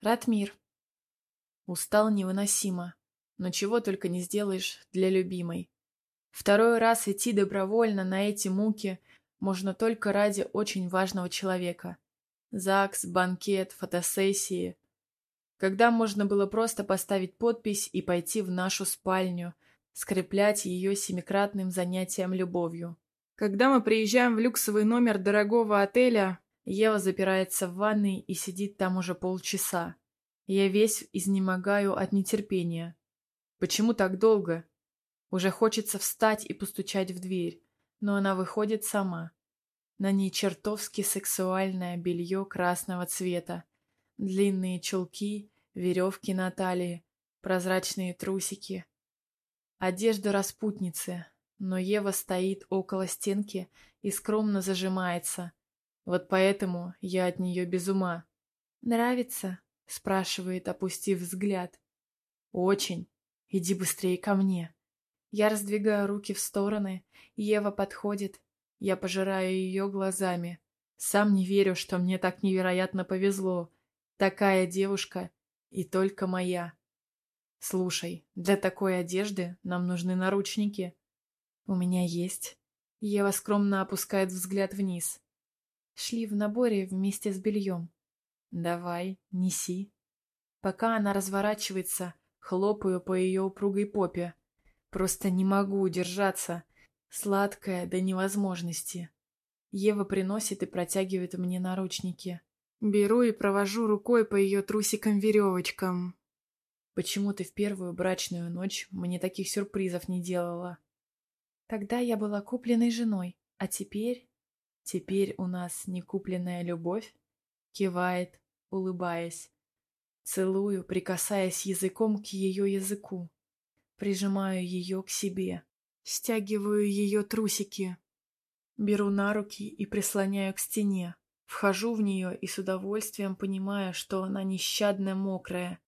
Ратмир. Устал невыносимо, но чего только не сделаешь для любимой. Второй раз идти добровольно на эти муки можно только ради очень важного человека. ЗАГС, банкет, фотосессии. Когда можно было просто поставить подпись и пойти в нашу спальню, скреплять ее семикратным занятием любовью. Когда мы приезжаем в люксовый номер дорогого отеля, Ева запирается в ванной и сидит там уже полчаса. Я весь изнемогаю от нетерпения. Почему так долго? Уже хочется встать и постучать в дверь, но она выходит сама. На ней чертовски сексуальное белье красного цвета, длинные чулки, веревки на талии, прозрачные трусики. Одежда распутницы, но Ева стоит около стенки и скромно зажимается, вот поэтому я от нее без ума. «Нравится?» — спрашивает, опустив взгляд. «Очень. Иди быстрее ко мне». Я раздвигаю руки в стороны, Ева подходит. Я пожираю ее глазами. Сам не верю, что мне так невероятно повезло. Такая девушка и только моя. Слушай, для такой одежды нам нужны наручники. У меня есть. Ева скромно опускает взгляд вниз шли в наборе вместе с бельем. «Давай, неси». Пока она разворачивается, хлопаю по ее упругой попе. Просто не могу удержаться. Сладкая до невозможности. Ева приносит и протягивает мне наручники. Беру и провожу рукой по ее трусикам-веревочкам. Почему ты в первую брачную ночь мне таких сюрпризов не делала? Тогда я была купленной женой, а теперь... Теперь у нас не купленная любовь? Кивает, улыбаясь. Целую, прикасаясь языком к ее языку. Прижимаю ее к себе. Стягиваю ее трусики. Беру на руки и прислоняю к стене. Вхожу в нее и с удовольствием понимаю, что она нещадно мокрая.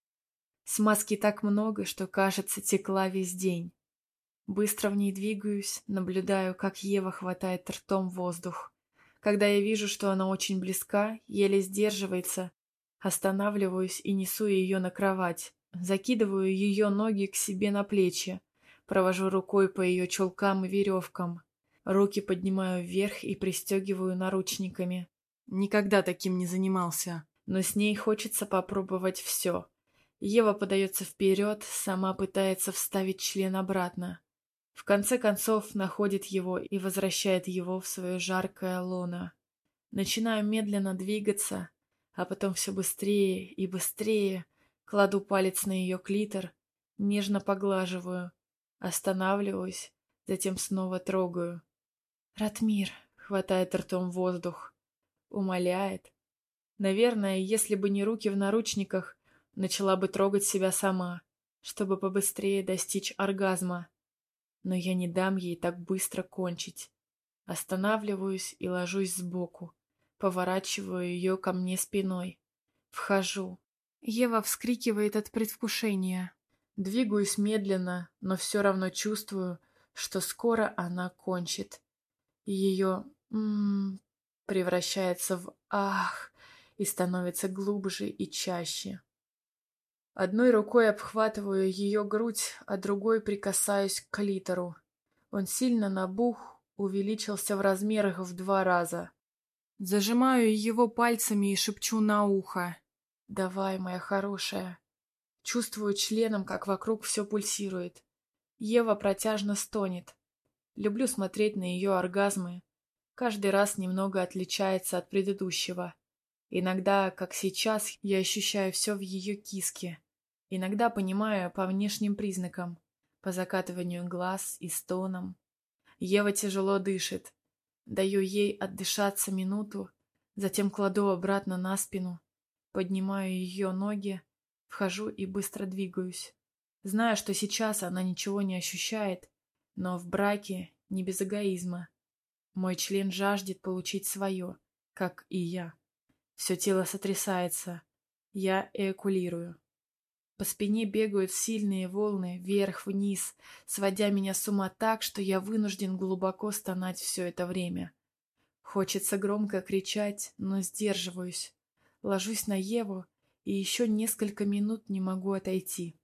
Смазки так много, что, кажется, текла весь день. Быстро в ней двигаюсь, наблюдаю, как Ева хватает ртом воздух. Когда я вижу, что она очень близка, еле сдерживается, останавливаюсь и несу ее на кровать. Закидываю ее ноги к себе на плечи, провожу рукой по ее чулкам и веревкам. Руки поднимаю вверх и пристегиваю наручниками. Никогда таким не занимался, но с ней хочется попробовать все. Ева подается вперед, сама пытается вставить член обратно. В конце концов находит его и возвращает его в свое жаркое лоно. Начинаю медленно двигаться, а потом все быстрее и быстрее кладу палец на ее клитор, нежно поглаживаю, останавливаюсь, затем снова трогаю. «Ратмир!» — хватает ртом воздух. Умоляет. Наверное, если бы не руки в наручниках, начала бы трогать себя сама, чтобы побыстрее достичь оргазма. Но я не дам ей так быстро кончить. Останавливаюсь и ложусь сбоку. Поворачиваю ее ко мне спиной. Вхожу. Ева вскрикивает от предвкушения. Двигаюсь медленно, но все равно чувствую, что скоро она кончит. Ее м -м, превращается в «ах» и становится глубже и чаще. Одной рукой обхватываю ее грудь, а другой прикасаюсь к клитору. Он сильно набух, увеличился в размерах в два раза. Зажимаю его пальцами и шепчу на ухо. «Давай, моя хорошая». Чувствую членом, как вокруг все пульсирует. Ева протяжно стонет. Люблю смотреть на ее оргазмы. Каждый раз немного отличается от предыдущего. Иногда, как сейчас, я ощущаю все в ее киске. Иногда понимаю по внешним признакам, по закатыванию глаз и стонам. Ева тяжело дышит. Даю ей отдышаться минуту, затем кладу обратно на спину, поднимаю ее ноги, вхожу и быстро двигаюсь. Знаю, что сейчас она ничего не ощущает, но в браке не без эгоизма. Мой член жаждет получить свое, как и я. Все тело сотрясается. Я эякулирую. По спине бегают сильные волны, вверх-вниз, сводя меня с ума так, что я вынужден глубоко стонать все это время. Хочется громко кричать, но сдерживаюсь. Ложусь на Еву и еще несколько минут не могу отойти.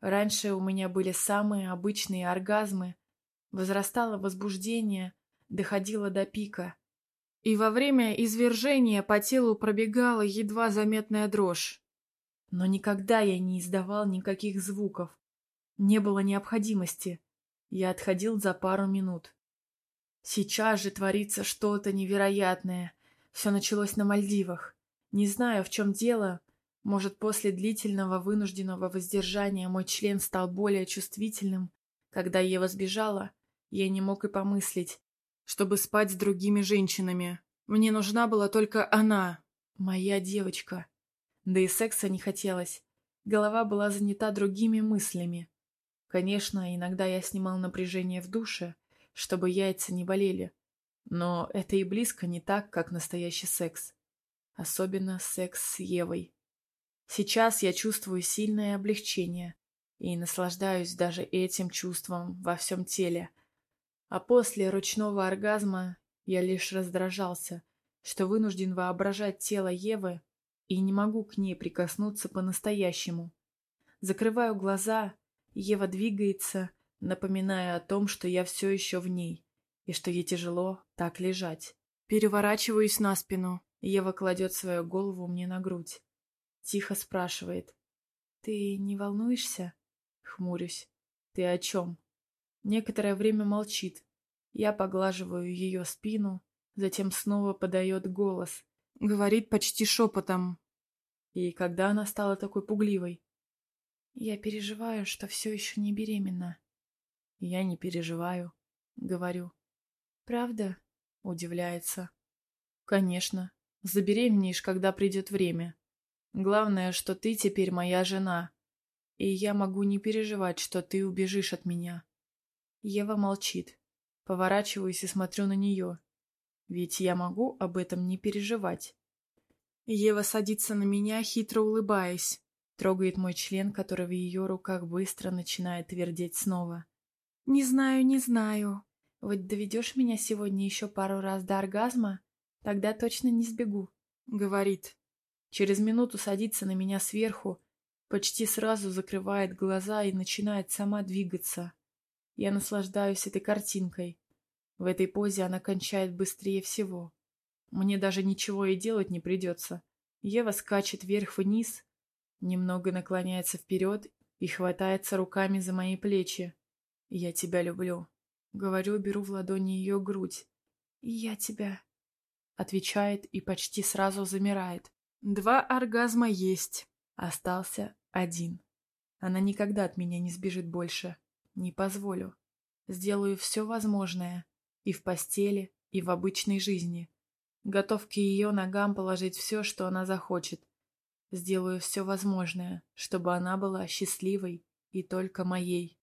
Раньше у меня были самые обычные оргазмы, возрастало возбуждение, доходило до пика. И во время извержения по телу пробегала едва заметная дрожь. Но никогда я не издавал никаких звуков. Не было необходимости. Я отходил за пару минут. Сейчас же творится что-то невероятное. Все началось на Мальдивах. Не знаю, в чем дело. Может, после длительного вынужденного воздержания мой член стал более чувствительным. Когда Ева сбежала, я не мог и помыслить, чтобы спать с другими женщинами. Мне нужна была только она, моя девочка. Да и секса не хотелось. Голова была занята другими мыслями. Конечно, иногда я снимал напряжение в душе, чтобы яйца не болели. Но это и близко не так, как настоящий секс. Особенно секс с Евой. Сейчас я чувствую сильное облегчение и наслаждаюсь даже этим чувством во всем теле. А после ручного оргазма я лишь раздражался, что вынужден воображать тело Евы и не могу к ней прикоснуться по-настоящему. Закрываю глаза, Ева двигается, напоминая о том, что я все еще в ней, и что ей тяжело так лежать. Переворачиваюсь на спину, Ева кладет свою голову мне на грудь. Тихо спрашивает. «Ты не волнуешься?» Хмурюсь. «Ты о чем?» Некоторое время молчит. Я поглаживаю ее спину, затем снова подает голос. Говорит почти шепотом. И когда она стала такой пугливой? Я переживаю, что все еще не беременна. Я не переживаю, говорю. Правда? Удивляется. Конечно. Забеременеешь, когда придет время. Главное, что ты теперь моя жена. И я могу не переживать, что ты убежишь от меня. Ева молчит. Поворачиваюсь и смотрю на нее. Ведь я могу об этом не переживать. Ева садится на меня, хитро улыбаясь. Трогает мой член, который в ее руках быстро начинает твердеть снова. «Не знаю, не знаю. Вот доведешь меня сегодня еще пару раз до оргазма, тогда точно не сбегу», — говорит. Через минуту садится на меня сверху, почти сразу закрывает глаза и начинает сама двигаться. Я наслаждаюсь этой картинкой. В этой позе она кончает быстрее всего. Мне даже ничего и делать не придется. Ева скачет вверх-вниз, немного наклоняется вперед и хватается руками за мои плечи. «Я тебя люблю», — говорю, беру в ладони ее грудь. «И я тебя», — отвечает и почти сразу замирает. Два оргазма есть. Остался один. Она никогда от меня не сбежит больше. Не позволю. Сделаю все возможное. И в постели, и в обычной жизни. Готов к ее ногам положить все, что она захочет. Сделаю все возможное, чтобы она была счастливой и только моей.